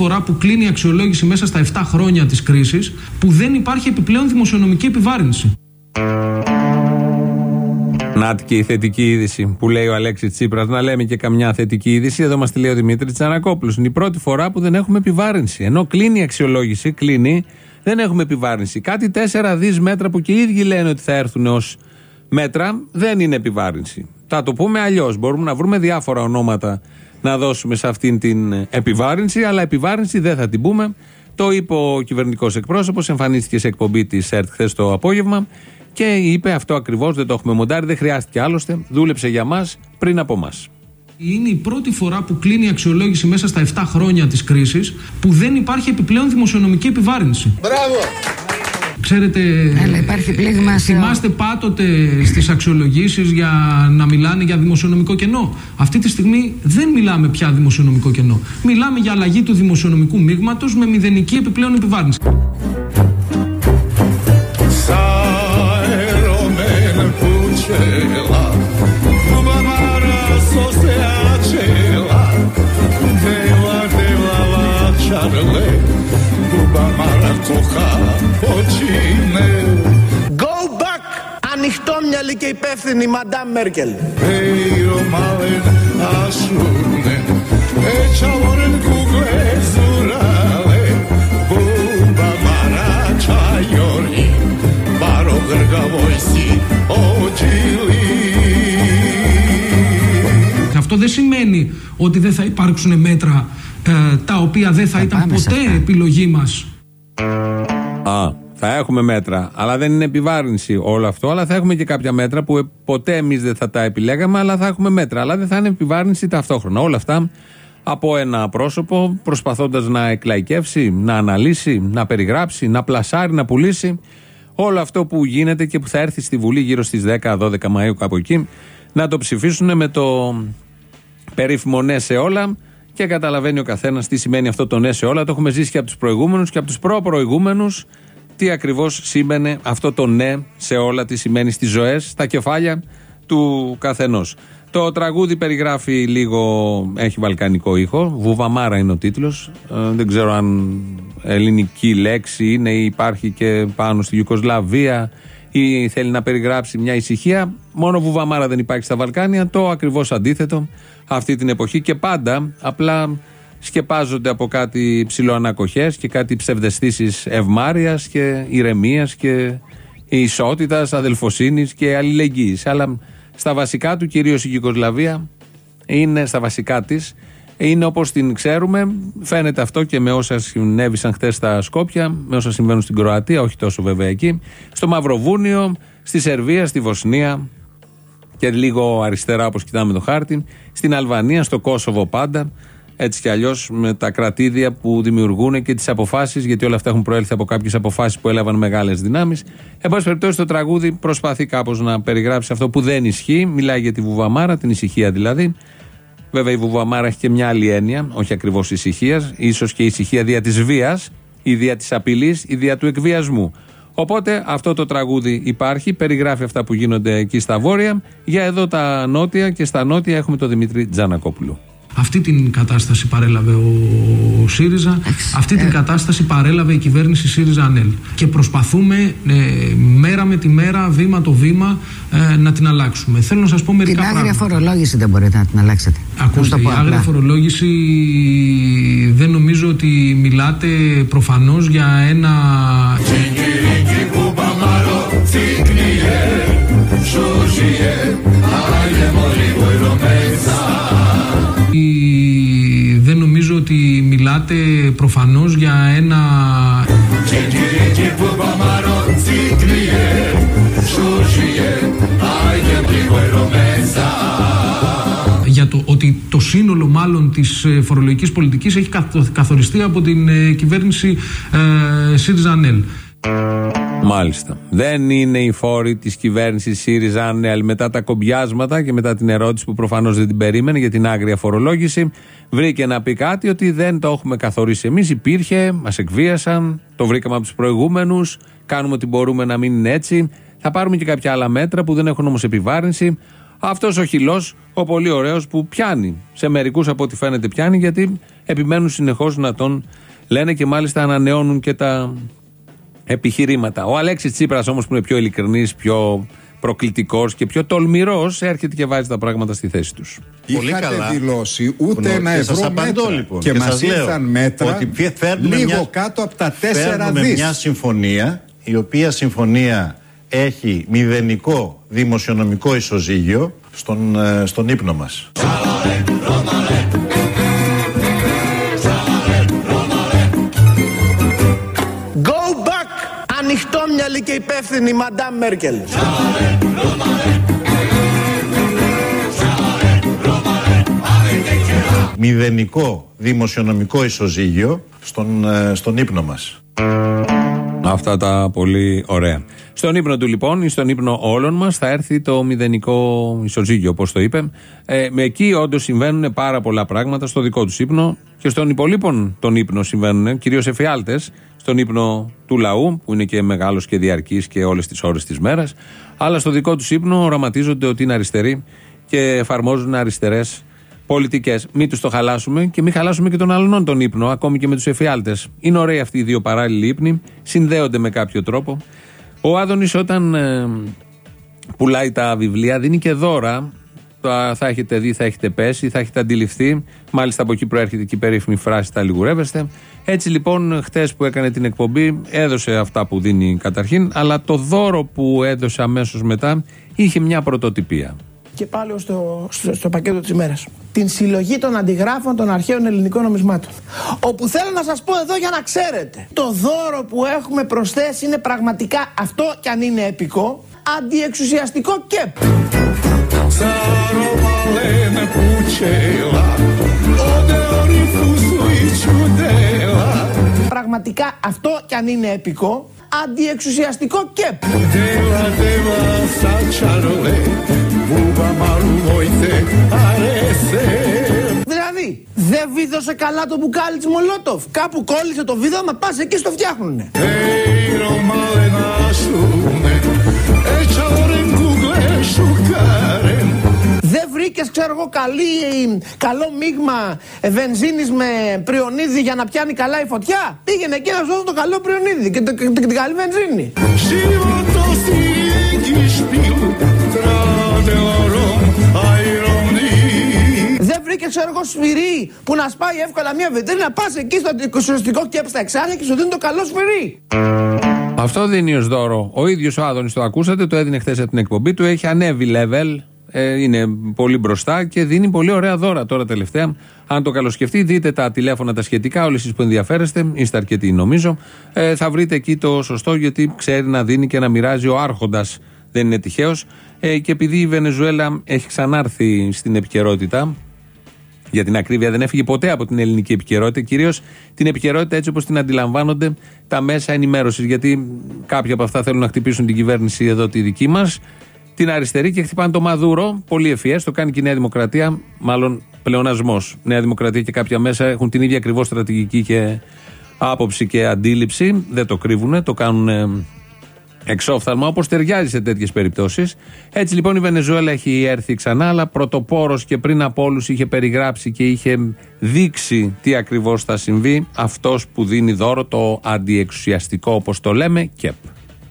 Είναι η πρώτη φορά που κλείνει η αξιολόγηση μέσα στα 7 χρόνια της κρίσης που δεν υπάρχει επιπλέον δημοσιονομική επιβάρυνση. Να και η θετική είδηση που λέει ο Αλέξης Τσίπρας. Να λέμε και καμιά θετική είδηση. Εδώ μας τη λέει ο Δημήτρης Τσανακόπουλος. Είναι η πρώτη φορά που δεν έχουμε επιβάρυνση. Ενώ κλείνει η αξιολόγηση, κλείνει, δεν έχουμε επιβάρυνση. Κάτι 4 δις μέτρα που και οι ίδιοι λένε ότι θα έρθουν ως μέτρα δεν είναι επιβάρυνση. Θα το πούμε αλλιώς. Μπορούμε να βρούμε διάφορα ονόματα να δώσουμε σε αυτήν την επιβάρυνση, αλλά επιβάρυνση δεν θα την πούμε. Το είπε ο κυβερνητικός εκπρόσωπος, εμφανίστηκε σε εκπομπή της ΕΡΤ χθες το απόγευμα και είπε αυτό ακριβώς, δεν το έχουμε μοντάρει, δεν χρειάστηκε άλλωστε. Δούλεψε για μας πριν από εμά. Είναι η πρώτη φορά που κλείνει η αξιολόγηση μέσα στα 7 χρόνια της κρίσης που δεν υπάρχει επιπλέον δημοσιονομική επιβάρυνση. Μπράβο! Ξέρετε, Αλλά υπάρχει πλήγμα σε- θυμάστε πάτοτε στις αξιολογήσεις για να μιλάνε για δημοσιονομικό κενό. Αυτή τη στιγμή δεν μιλάμε πια δημοσιονομικό κενό. Μιλάμε για αλλαγή του δημοσιονομικού μείγματος με μηδενική επιπλέον επιβάρυνση. Ανοιχτόμυαλη και υπεύθυνη Μαντάμ Μέρκελ. Eiro malen asunen, Ečavoren kugle zurale, Bubamara čajori, Baro grgavojsi očili. Αυτό δεν σημαίνει ότι δεν θα υπάρξουν μέτρα ε, τα οποία δεν θα, ήταν πάμε σε ποτέ αυτά. επιλογή μας. Α, θα έχουμε μέτρα. Αλλά δεν είναι επιβάρυνση όλο αυτό. Αλλά θα έχουμε και κάποια μέτρα που ε, ποτέ εμείς δεν θα τα επιλέγαμε, αλλά θα έχουμε μέτρα. Αλλά δεν θα είναι επιβάρυνση ταυτόχρονα. Όλα αυτά από ένα πρόσωπο προσπαθώντας να εκλαϊκεύσει, να αναλύσει, να περιγράψει, να πλασάρει, να πουλήσει. Όλο αυτό που γίνεται και που θα έρθει στη Βουλή γύρω στις 10-12 Μαου κάπου εκεί να το ψηφίσουν με το περίφημο ναι σε όλα και καταλαβαίνει ο καθένας τι σημαίνει αυτό το ναι σε όλα. Το έχουμε ζήσει και από τους προηγούμενους και από τους προ-προηγούμενους. Τι ακριβώς σήμαινε αυτό το ναι σε όλα, τις σημαίνεις στι ζωές, στα κεφάλια του καθενός. Το τραγούδι περιγράφει λίγο, έχει βαλκανικό ήχο. Βουβαμάρα είναι ο τίτλος. δεν ξέρω αν ελληνική λέξη είναι ή υπάρχει και πάνω στη Ιουκοσλαβία ή θέλει να περιγράψει μια ησυχία. Μόνο βουβαμάρα δεν υπάρχει στα Βαλκάνια. Το ακριβώς αντίθετο αυτή την εποχή και πάντα απλά σκεπάζονται από κάτι ψηλοανακοχές και κάτι ψευδεστήσεις ευμάρειας και ηρεμίας και ισότητας, αδελφοσύνης και αλληλεγγύης. Αλλά στα βασικά του, κυρίως η Γιουγκοσλαβία, είναι στα βασικά της, είναι όπως την ξέρουμε. Φαίνεται αυτό και με όσα συνέβησαν χθες στα Σκόπια, με όσα συμβαίνουν στην Κροατία, όχι τόσο βέβαια εκεί, στο Μαυροβούνιο, στη Σερβία, στη Βοσνία και λίγο αριστερά όπως κοιτάμε το χάρτη, στην Αλβανία, στο Κόσοβο πάντα, έτσι κι αλλιώς με τα κρατήδια που δημιουργούν και τις αποφάσεις, γιατί όλα αυτά έχουν προέλθει από κάποιες αποφάσεις που έλαβαν μεγάλες δυνάμεις. Εν πάση περιπτώσει, το τραγούδι προσπαθεί κάπως να περιγράψει αυτό που δεν ισχύει. Μιλάει για τη βουβαμάρα, την ησυχία δηλαδή. Βέβαια, η βουβαμάρα έχει και μια άλλη έννοια, όχι ακριβώς ησυχίας, ίσως και ησυχία δια της βίας, ή δια της απειλής, ή δια του εκβιασμού. Οπότε αυτό το τραγούδι υπάρχει, περιγράφει αυτά που γίνονται εκεί στα βόρεια. Για εδώ τα νότια και στα νότια έχουμε τον Δημήτρη Τζανακόπουλο. Αυτή την κατάσταση παρέλαβε ο ΣΥΡΙΖΑ, αυτή την κατάσταση παρέλαβε η κυβέρνηση ΣΥΡΙΖΑ ΑΝΕΛ. Και προσπαθούμε ε, μέρα με τη μέρα, βήμα το βήμα, ε, να την αλλάξουμε. Θέλω να σας πω μερικά Την άγρια πράγματα. φορολόγηση δεν μπορείτε να την αλλάξετε. Ακούστε, Να το η πω άγρια απλά. φορολόγηση δεν νομίζω ότι μιλάτε προφανώς για ένα... μιλάτε προφανώς για ένα... για το ότι το σύνολο μάλλον της ε, φορολογικής πολιτικής έχει καθο- καθοριστεί από την ε, κυβέρνηση ε, ΣΥΡΙΖΑ ΑΝΕΛ. Μάλιστα. Δεν είναι οι φόροι της κυβέρνησης ΣΥΡΙΖΑ ΑΝΕΛ. Μετά τα κομπιάσματα και μετά την ερώτηση που προφανώς δεν την περίμενε για την άγρια φορολόγηση, βρήκε να πει κάτι ότι δεν το έχουμε καθορίσει εμείς. Υπήρχε, μας εκβίασαν, το βρήκαμε από τους προηγούμενους, κάνουμε ότι μπορούμε να μην είναι έτσι. Θα πάρουμε και κάποια άλλα μέτρα που δεν έχουν όμως επιβάρυνση. Αυτός ο χυλός, ο πολύ ωραίος που πιάνει. Σε μερικούς από ό,τι φαίνεται πιάνει, γιατί επιμένουν συνεχώς να τον λένε και μάλιστα ανανεώνουν και τα επιχειρήματα. Ο Αλέξης Τσίπρας όμως που είναι πιο ειλικρινής, πιο προκλητικός και πιο τολμηρός, έρχεται και βάζει τα πράγματα στη θέση τους. Πολύ Είχατε καλά. δηλώσει ούτε Γνω- ένα και ευρώ σας απαντώ, μέτρα. λοιπόν. Και, Και μας σας λέω ήρθαν μέτρα ότι πια- φέρνουμε λίγο μια- κάτω από τα τέσσερα Φέρνουμε δις. μια συμφωνία η οποία συμφωνία έχει μηδενικό δημοσιονομικό ισοζύγιο στον, ε, στον ύπνο μας. Ανοιχτόμυαλη και υπεύθυνη Μαντάμ Μέρκελ. Μηδενικό δημοσιονομικό ισοζύγιο στον, ε, στον ύπνο μας. Αυτά τα πολύ ωραία. Στον ύπνο του λοιπόν ή στον ύπνο όλων μας θα έρθει το μηδενικό ισοζύγιο, όπως το είπε. Ε, με εκεί όντως συμβαίνουν πάρα πολλά πράγματα στο δικό τους ύπνο και στον υπολείπων τον ύπνο συμβαίνουν, κυρίως εφιάλτες, στον ύπνο του λαού, που είναι και μεγάλος και διαρκής και όλες τις ώρες της μέρας. Αλλά στο δικό τους ύπνο οραματίζονται ότι είναι αριστεροί και εφαρμόζουν αριστερές πολιτικές. Μην τους το χαλάσουμε και μην χαλάσουμε και τον άλλον τον ύπνο, ακόμη και με τους εφιάλτες. Είναι ωραίοι αυτοί οι δύο παράλληλοι ύπνοι, συνδέονται με κάποιο τρόπο. Ο Άδωνης, όταν ε, πουλάει τα βιβλία, δίνει και δώρα. Τα- θα έχετε δει, θα έχετε πέσει, θα έχετε αντιληφθεί. Μάλιστα από εκεί προέρχεται και η περίφημη φράση Τα λιγουρεύεστε. Έτσι λοιπόν, χτες που έκανε την εκπομπή, έδωσε αυτά που δίνει καταρχήν, αλλά το δώρο που έδωσε αμέσως μετά είχε μια πρωτοτυπία. Και πάλι στο, στο, στο πακέτο της ημέρας. Την συλλογή των αντιγράφων των αρχαίων ελληνικών νομισμάτων. Όπου θέλω να σας πω εδώ για να ξέρετε. Το δώρο που έχουμε προσθέσει είναι πραγματικά αυτό κι αν είναι επικό. Αντιεξουσιαστικό κεπ. Carovalen pucela Ode orifusu i ciudela Πραγματικά αυτό κι αν είναι επικό. Αντιεξουσιαστικό κεπ. Dela dela sa čarole Buba maru vojte arese Δηλαδή, δεν βίδωσε καλά το μπουκάλι της Μολότοφ. Κάπου κόλλησε το βίδωμα, πας εκεί στο φτιάχνουνε. Eiro malena šume E čavoren google šukaren Δεν βρήκες, ξέρω εγώ, καλή, καλό μείγμα ε, βενζίνης με πριονίδι για να πιάνει καλά η φωτιά; Πήγαινε εκεί να σου δώσω το καλό πριονίδι και, το- και την καλή βενζίνη. Δεν βρήκες, ξέρω εγώ, σφυρί που να σπάει εύκολα μια βιτρίνα. Πας εκεί στο αντικουσιαστικό κέπ στα εξάρια και σου δίνει το καλό σφυρί. Αυτό δίνει ως δώρο. Ο ίδιος ο Άδωνης το ακούσατε, το έδινε χθες από την εκπομπή του. Έχει ανέβει level, ε, είναι πολύ μπροστά και δίνει πολύ ωραία δώρα τώρα τελευταία. Αν το καλοσκεφτεί, δείτε τα τηλέφωνα τα σχετικά, όλοι εσεί που ενδιαφέρεστε, είστε αρκετοί νομίζω. Ε, θα βρείτε εκεί το σωστό γιατί ξέρει να δίνει και να μοιράζει ο Άρχοντας. Δεν είναι τυχαίος. Ε, και επειδή η Βενεζουέλα έχει ξανάρθει στην επικαιρότητα, για την ακρίβεια δεν έφυγε ποτέ από την ελληνική επικαιρότητα, κυρίως την επικαιρότητα έτσι όπως την αντιλαμβάνονται τα μέσα ενημέρωσης. Γιατί κάποιοι από αυτά θέλουν να χτυπήσουν την κυβέρνηση εδώ τη δική μας, την αριστερή και χτυπάνε το Μαδούρο. Πολύ ευφυές, το κάνει και η Νέα Δημοκρατία, μάλλον πλεονασμός. Νέα Δημοκρατία και κάποια μέσα έχουν την ίδια ακριβώς στρατηγική και άποψη και αντίληψη. Δεν το κρύβουν, το κάνουν ε, εξόφθαλμα όπως ταιριάζει σε τέτοιες περιπτώσεις. Έτσι λοιπόν η Βενεζουέλα έχει έρθει ξανά, αλλά πρωτοπόρος και πριν από όλους είχε περιγράψει και είχε δείξει τι ακριβώς θα συμβεί αυτός που δίνει δώρο το αντιεξουσιαστικό όπως το λέμε ΚΕΠ.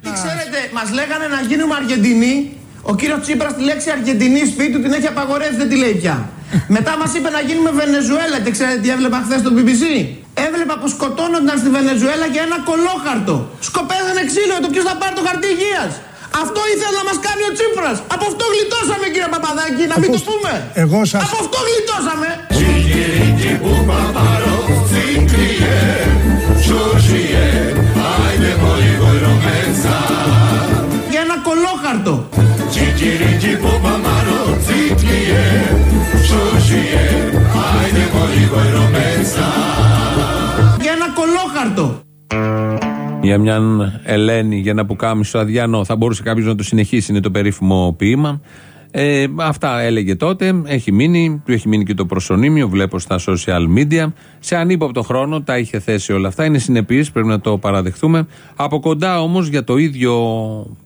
Ξέρετε, μας λέγανε να γίνουμε Αργεντινοί. Ο κύριος Τσίπρας τη λέξη Αργεντινής σπίτι του την έχει απαγορεύσει, δεν τη λέει πια. Μετά μας είπε να γίνουμε Βενεζουέλα και ξέρετε τι έβλεπα χθες στο BBC. Έβλεπα που σκοτώνονταν στη Βενεζουέλα για ένα κολόχαρτο. Σκοπέζανε ξύλο για το ποιος θα πάρει το χαρτί υγείας. Αυτό ήθελε να μας κάνει ο Τσίπρας. Από αυτό γλιτώσαμε, κύριε Παπαδάκη, να μην το πούμε. Εγώ σας- Από αυτό γλιτώσαμε. Čikiriki buba paro Ciklije Čikiriki buba maro Ciklije Čužije Ajde moli vojro meca Για ένα κολόχαρτο. Για μια Ελένη, για ένα πουκάμισο αδιανό. Θα μπορούσε κάποιος να το συνεχίσει, είναι το περίφημο ποίημα. Ε, αυτά έλεγε τότε. Έχει μείνει, του έχει μείνει και το προσωνύμιο. Βλέπω στα social media. Σε ανύποπτο χρόνο τα είχε θέσει όλα αυτά. Είναι συνεπή, πρέπει να το παραδεχτούμε. Από κοντά όμως για το ίδιο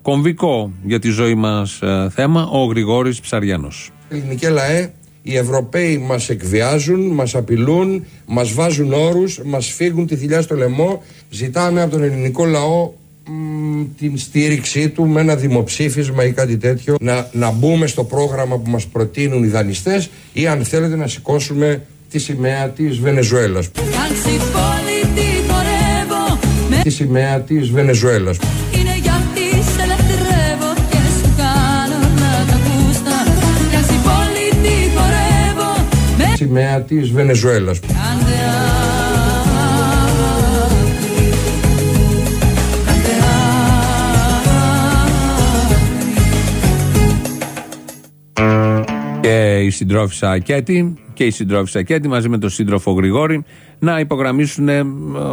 κομβικό για τη ζωή μας θέμα, ο Γρηγόρης Ψαριανός. Ελληνικέ λαέ, οι Ευρωπαίοι μας εκβιάζουν, μας απειλούν, μας βάζουν όρους, μας φύγουν τη θηλιά στο λαιμό. Ζητάμε από τον ελληνικό λαό μ, την στήριξή του με ένα δημοψήφισμα ή κάτι τέτοιο να, να μπούμε στο πρόγραμμα που μας προτείνουν οι δανειστές ή αν θέλετε να σηκώσουμε τη σημαία της Βενεζουέλας. Κάντσι πολιτικό ρεύω Με τη σημαία της Βενεζουέλας. Είναι γιατί σε λατρεύω Και σου κάνω να τα ακούστα. Κάντσι πολιτικό ρεύω Με τη σημαία της Βενεζουέλας. Κάντε άκρη και η συντρόφισσα Κέτη και η συντρόφισσα Κέτη μαζί με τον σύντροφο Γρηγόρη να υπογραμμίσουν ε,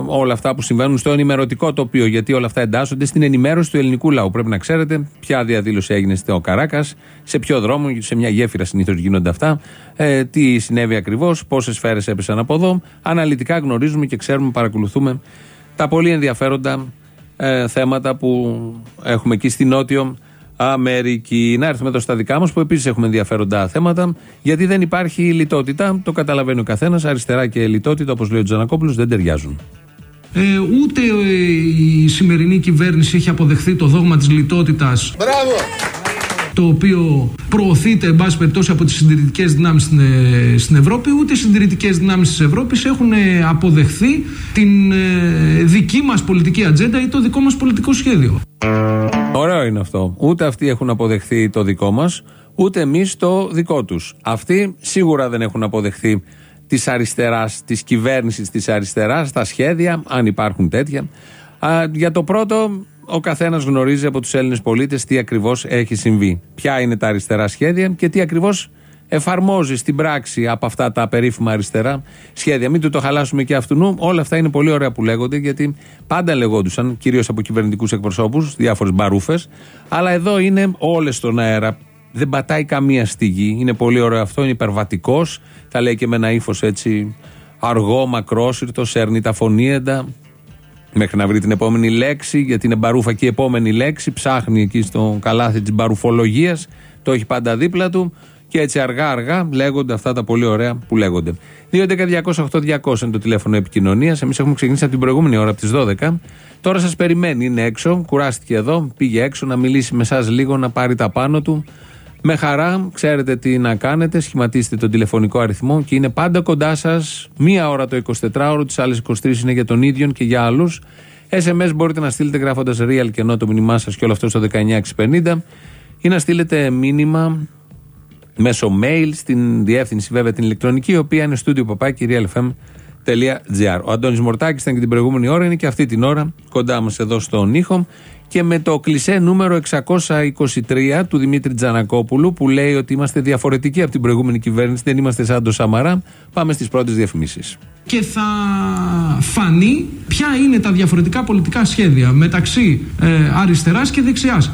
όλα αυτά που συμβαίνουν στο ενημερωτικό τοπίο. Γιατί όλα αυτά εντάσσονται στην ενημέρωση του ελληνικού λαού. Πρέπει να ξέρετε ποια διαδήλωση έγινε στο Καράκας, σε ποιο δρόμο, σε μια γέφυρα συνήθως γίνονται αυτά, ε, τι συνέβη ακριβώς, πόσες σφαίρες έπεσαν από εδώ. Αναλυτικά γνωρίζουμε και ξέρουμε, παρακολουθούμε τα πολύ ενδιαφέροντα ε, θέματα που έχουμε εκεί στη Νότιο Αμερική. Να έρθουμε εδώ στα δικά μας που επίσης έχουμε ενδιαφέροντα θέματα, γιατί δεν υπάρχει λιτότητα. Το καταλαβαίνει ο καθένας. Αριστερά και λιτότητα, όπως λέει ο Τζανακόπουλος, δεν ταιριάζουν. Ε, ούτε ε, η σημερινή κυβέρνηση έχει αποδεχθεί το δόγμα της λιτότητας Μπράβο! Το οποίο προωθείται εν πάση περιπτώσει από τις συντηρητικές δυνάμεις στην, ε, στην Ευρώπη ούτε οι συντηρητικές δυνάμεις της Ευρώπης έχουν ε, αποδεχθεί την ε, δική μας πολιτική ατζέντα ή το δικό μας πολιτικό σχέδιο. Ωραίο είναι αυτό. Ούτε αυτοί έχουν αποδεχθεί το δικό μας, ούτε εμείς το δικό τους. Αυτοί σίγουρα δεν έχουν αποδεχθεί της αριστεράς, της κυβέρνησης της αριστεράς, τα σχέδια, αν υπάρχουν τέτοια. Α, για το πρώτο, ο καθένας γνωρίζει από τους Έλληνες πολίτες τι ακριβώς έχει συμβεί. Ποια είναι τα αριστερά σχέδια και τι ακριβώς εφαρμόζει στην πράξη από αυτά τα περίφημα αριστερά σχέδια. Μην του το χαλάσουμε και αυτού νου. Όλα αυτά είναι πολύ ωραία που λέγονται, γιατί πάντα λεγόντουσαν, κυρίως από κυβερνητικούς εκπροσώπους, διάφορες μπαρούφες. Αλλά εδώ είναι όλες στον αέρα. Δεν πατάει καμία στη γη. Είναι πολύ ωραίο αυτό, είναι υπερβατικός. Τα λέει και με ένα ύφος έτσι αργό, μακρόσυρτο, σέρνει τα φωνήεντα. Μέχρι να βρει την επόμενη λέξη, γιατί είναι μπαρούφα και η επόμενη λέξη. Ψάχνει εκεί στο καλάθι της μπαρουφολογίας. Το έχει πάντα δίπλα του. Και έτσι αργά-αργά λέγονται αυτά τα πολύ ωραία που λέγονται. 2.11.208.200 είναι το τηλέφωνο επικοινωνίας. Εμείς έχουμε ξεκινήσει από την προηγούμενη ώρα, από τις 12. Τώρα σας περιμένει, είναι έξω. Κουράστηκε εδώ, πήγε έξω να μιλήσει με εσάς λίγο, να πάρει τα πάνω του. Με χαρά, ξέρετε τι να κάνετε. Σχηματίστε τον τηλεφωνικό αριθμό και είναι πάντα κοντά σας. Μία ώρα το 24ωρο, τις άλλες 23 είναι για τον ίδιο και για άλλους. SMS μπορείτε να στείλετε γράφοντας real και ενώ το μήνυμά σας και όλο αυτό στο 19650 ή να στείλετε μήνυμα μέσω mail στην διεύθυνση βέβαια την ηλεκτρονική, η οποία είναι studio papaki.realfm.gr. Ο Αντώνης Μορτάκης ήταν και την προηγούμενη ώρα, είναι και αυτή την ώρα κοντά μας εδώ στον ήχο και με το κλισέ νούμερο 623 του Δημήτρη Τζανακόπουλου που λέει ότι είμαστε διαφορετικοί από την προηγούμενη κυβέρνηση, δεν είμαστε σαν το Σαμαρά. Πάμε στις πρώτες διαφημίσεις. Και θα φανεί ποια είναι τα διαφορετικά πολιτικά σχέδια μεταξύ ε, αριστεράς και δεξιάς.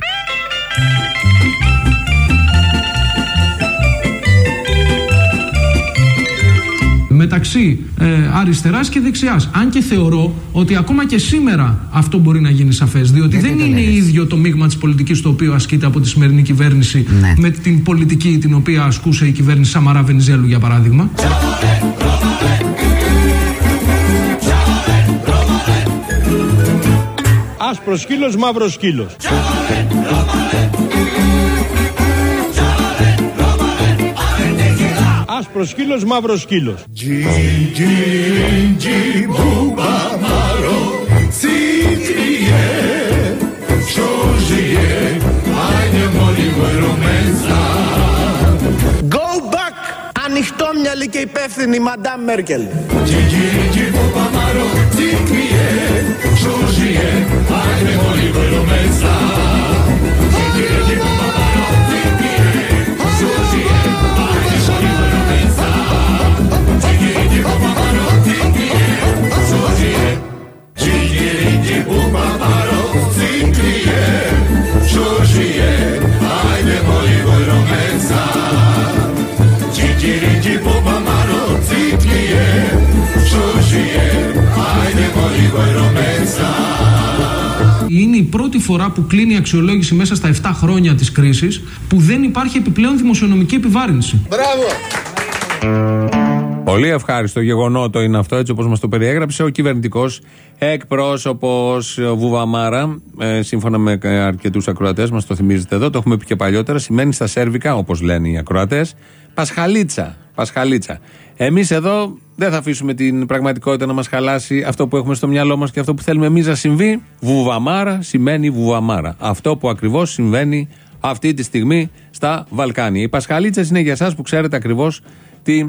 Μεταξύ ε, αριστεράς και δεξιάς. Αν και θεωρώ ότι ακόμα και σήμερα αυτό μπορεί να γίνει σαφές, διότι Γιατί δεν το είναι λες; ίδιο το μείγμα της πολιτικής το οποίο ασκείται από τη σημερινή κυβέρνηση Ναι. με την πολιτική την οποία ασκούσε η κυβέρνηση Σαμαρά Βενιζέλου για παράδειγμα. Άσπρος σκύλος, μαύρος σκύλος. Άσπρος μαύρος σκύλος. Back. Ανοιχτόμυαλη και υπεύθυνη, μαντά με Μέρκελ. Είναι η πρώτη φορά που κλείνει η αξιολόγηση μέσα στα 7 χρόνια της κρίσης που δεν υπάρχει επιπλέον δημοσιονομική επιβάρυνση. Μπράβο! Πολύ ευχάριστο γεγονότο είναι αυτό, έτσι όπως μας το περιέγραψε ο κυβερνητικός εκπρόσωπος Βουβαμάρα. Ε, σύμφωνα με αρκετούς ακροατές, μας το θυμίζετε εδώ, το έχουμε πει και παλιότερα. Σημαίνει στα σέρβικα, όπως λένε οι ακροατές, Πασχαλίτσα. Πασχαλίτσα. Εμείς εδώ δεν θα αφήσουμε την πραγματικότητα να μας χαλάσει αυτό που έχουμε στο μυαλό μας και αυτό που θέλουμε εμείς να συμβεί. Βουβαμάρα σημαίνει βουβαμάρα. Αυτό που ακριβώς συμβαίνει αυτή τη στιγμή στα Βαλκάνια. Οι Πασχαλίτσες είναι για εσάς που ξέρετε ακριβώς τι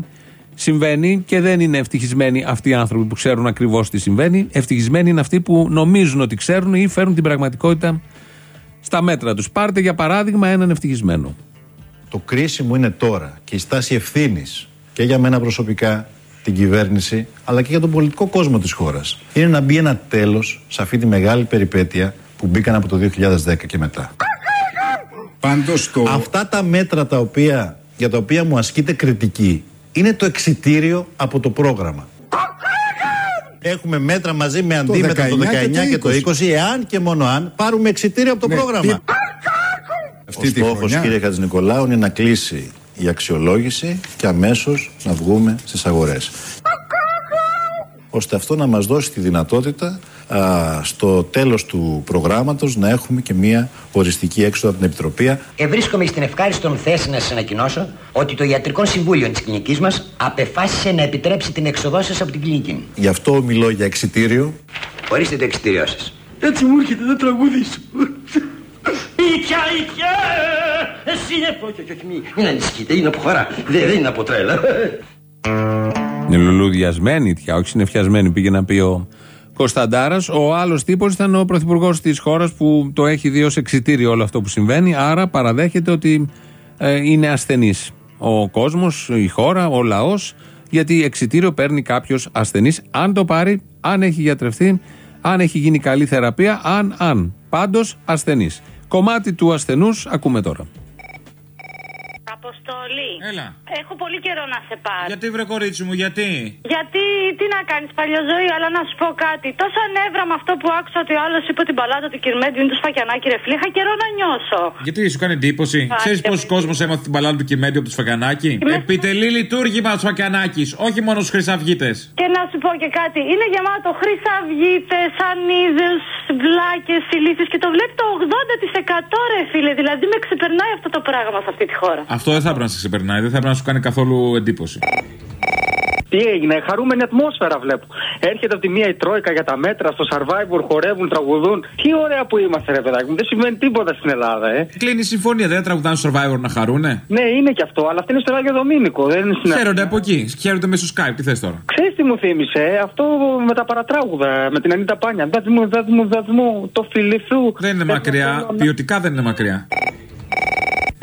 συμβαίνει και δεν είναι ευτυχισμένοι αυτοί οι άνθρωποι που ξέρουν ακριβώς τι συμβαίνει. Ευτυχισμένοι είναι αυτοί που νομίζουν ότι ξέρουν ή φέρουν την πραγματικότητα στα μέτρα τους. Πάρτε για παράδειγμα έναν ευτυχισμένο. Το κρίσιμο είναι τώρα και η στάση ευθύνης και για μένα προσωπικά, την κυβέρνηση, αλλά και για τον πολιτικό κόσμο της χώρας. Είναι να μπει ένα τέλος σε αυτή τη μεγάλη περιπέτεια που μπήκαν από το 2010 και μετά. Πάντως το... Αυτά τα μέτρα τα οποία, για τα οποία μου ασκείται κριτική είναι το εξιτήριο από το πρόγραμμα. Έχουμε μέτρα μαζί με αντίμετρα το 19 και το 20, εάν και μόνο αν πάρουμε εξιτήριο από το Ναι, πρόγραμμα. τι- Αυτή Ο τη στόχος χρονιά. κύριε Χατζηνικολάου είναι να κλείσει η αξιολόγηση και αμέσως να βγούμε στις αγορές. Ώστε αυτό να μας δώσει τη δυνατότητα α, στο τέλος του προγράμματος να έχουμε και μια οριστική έξοδο από την Επιτροπή. Ευρίσκομαι στην ευχάριστον θέσης να σας ανακοινώσω ότι το Ιατρικό Συμβούλιο της κλινικής μας απεφάσισε να επιτρέψει την εξοδό σας από την κλινική. Γι' αυτό μιλώ για εξιτήριο. Ορίστε το εξητήριό σας. Έτσι μου έρχεται το τραγούδι σου. Ήτια, ήτια, εσύ είναι... Όχι, όχι, όχι, μην, μην ανησυχείτε, είναι από χαρά. Δεν, δεν είναι από τρέλα. Είναι λουλουδιασμένη τιά, όχι συνεφιασμένη, πήγε να πει ο Κωνσταντάρας. Ο άλλος τύπος ήταν ο πρωθυπουργός της χώρας που το έχει δει ως εξητήριο όλο αυτό που συμβαίνει. Άρα παραδέχεται ότι ε, είναι ασθενής ο κόσμος, η χώρα, ο λαός. Γιατί εξητήριο παίρνει κάποιος ασθενής, αν το πάρει, αν έχει γιατρευτεί, αν έχει γίνει καλή θεραπεία, αν, αν. Πάντως ασθενής. Κομμάτι του ασθενούς ακούμε τώρα. Αποστολή. Έλα. Έχω πολύ καιρό να σε πάρω. Γιατί βρε κορίτσι μου, γιατί; Γιατί, τι να κάνεις, παλιοζωή, αλλά να σου πω κάτι. Τόσο νεύρα με αυτό που άκουσα ότι ο άλλος είπε την παλάτα του Κυρμέντου είναι του Σφακιανάκη, ρε φίλε. Είχα καιρό να νιώσω. Γιατί σου κάνει εντύπωση; Άσε Ξέρεις με. πόσο κόσμος έμαθε την παλάτα του Κιμέντου από του Σφακιανάκη. Επιτελεί λειτουργήμα ο Σφακιανάκη, όχι μόνο στους Χρυσαυγίτες. Και να σου πω και κάτι. Είναι γεμάτο χρυσαυγίτες, ανίδες, βλάκες, ηλίθιες και το βλέπει το 80% ρε φίλε. Δηλαδή με ξεπερνάει αυτό το πράγμα σε αυτή τη χώρα. Αυτό δεν θα έπρεπε να σε ξεπερνάει, δεν θα έπρεπε να σου κάνει καθόλου εντύπωση. Τι έγινε, χαρούμενη ατμόσφαιρα βλέπω. Έρχεται από τη μία η Τρόικα για τα μέτρα, στο Survivor χορεύουν, τραγουδούν. Τι ωραία που είμαστε, ρε παιδάκι μου. Δεν συμβαίνει τίποτα στην Ελλάδα, ε. Κλείνει η συμφωνία, δεν τραγουδάνε στο survivor να χαρούνε; Ναι, είναι και αυτό, αλλά αυτό είναι στο Άγιο Δομήνικο. Δεν είναι στην Χαίρονται από εκεί. Χαίρονται μέσω Skype, τι θες τώρα; Ξέρεις τι μου θύμισε, ε; αυτό με τα παρατράγουδα, με την Ανίτα Πάνια. Δάσμου, δάσμου, δάσμου, το φιλιθού. Δεν είναι μακριά, ποιοτικά δεν είναι μακριά.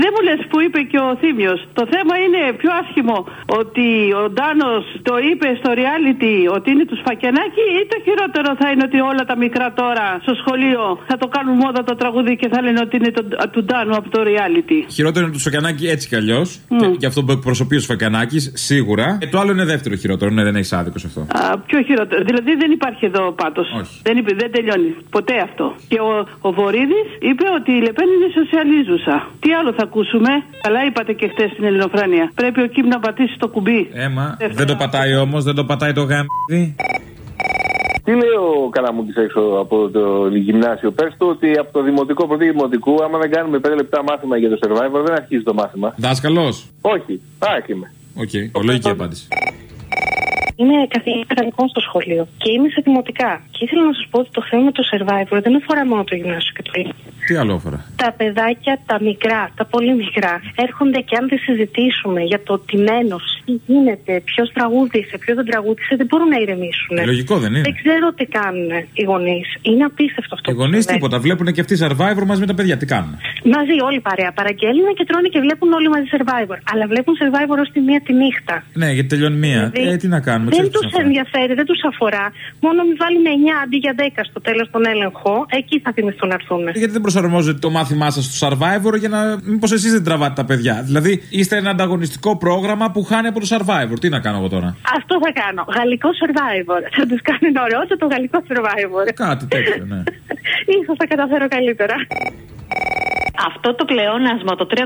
Δεν μου λες που είπε και ο Θήμιος. Το θέμα είναι πιο άσχημο ότι ο Ντάνος το είπε στο reality ότι είναι του Φακιανάκη ή το χειρότερο θα είναι ότι όλα τα μικρά τώρα στο σχολείο θα το κάνουν μόδα το τραγούδι και θα λένε ότι είναι το, του Ντάνου από το reality. Χειρότερο είναι του Σφακιανάκη έτσι κι αλλιώς. Και, και αυτό που εκπροσωπεί ο Σφακιανάκη, σίγουρα. Και το άλλο είναι δεύτερο χειρότερο. Ναι, δεν έχεις άδικο σε αυτό. Α, πιο χειρότερο. Δηλαδή δεν υπάρχει εδώ πάντω. Δεν, είπε- δεν τελειώνει ποτέ αυτό. Και ο, ο Βορύδης είπε ότι η Λεπέν είναι σοσιαλίζουσα. Τι άλλο θα ακούσουμε. Καλά είπατε και χτες στην Ελληνοφρένεια. Πρέπει ο Κιμ να πατήσει το κουμπί. Ε, μα, δεν το πατάει όμως, δεν το πατάει το γάμι. Τι λέει ο Καλαμούκης έξω από το γυμνάσιο; Πες του ότι από το δημοτικό πρώτη δημοτικού, άμα δεν κάνουμε 5 λεπτά μάθημα για το survivor, δεν αρχίζει το μάθημα. Δάσκαλος; Όχι. Άχι είμαι. Οκ, λογική απάντηση. Είμαι καθηγήτρια γερμανικών στο σχολείο και είμαι σε δημοτικά. Και ήθελα να σας πω ότι το θέμα με το survivor δεν αφορά μόνο το γυμνάσιο και το λύκειο. Τι άλλο αφορά; Τα παιδάκια, τα μικρά, τα πολύ μικρά, έρχονται και αν δεν συζητήσουμε για το τιμένο, τι γίνεται, ποιος τραγούδισε, ποιος δεν τραγούδισε, δεν μπορούν να ηρεμήσουν. Ε, λογικό δεν είναι. Δεν ξέρω τι κάνουν οι γονείς. Είναι απίστευτο αυτό. Οι που γονείς συμβαίνει. τίποτα. Βλέπουν και αυτοί survivor μαζί με τα παιδιά. Τι κάνουν. Μαζί όλοι παρέα. Παραγγέλνουν και τρώνε και βλέπουν όλοι μαζί survivor. Αλλά βλέπουν survivor ως τη μία τη νύχτα. Ναι, γιατί τελειώνει μία. Δηλαδή, Ε, τι να κάνουμε, Δεν ξέρεις τι του να κάνουμε. ενδιαφέρει, δεν τους αφορά. Μόνο μην βάλουμε 9 αντί για 10 στο τέλος τον έλεγχο, εκεί θα θυμηθούν να έρθουν. Γιατί δεν προσαρμόζετε το μάθημά σας στο survivor για να. Μήπως εσείς δεν τραβάτε τα παιδιά. Δηλαδή είστε ένα ανταγωνιστικό πρόγραμμα που χάνει από το survivor. Τι να κάνω εγώ τώρα; Αυτό θα κάνω. Γαλλικό survivor. Θα τους κάνει ωραίο το γαλλικό survivor. Κάτι τέτοιο, ναι. ίσως θα καταφέρω καλύτερα. Αυτό το πλεόνασμα, το 3,9,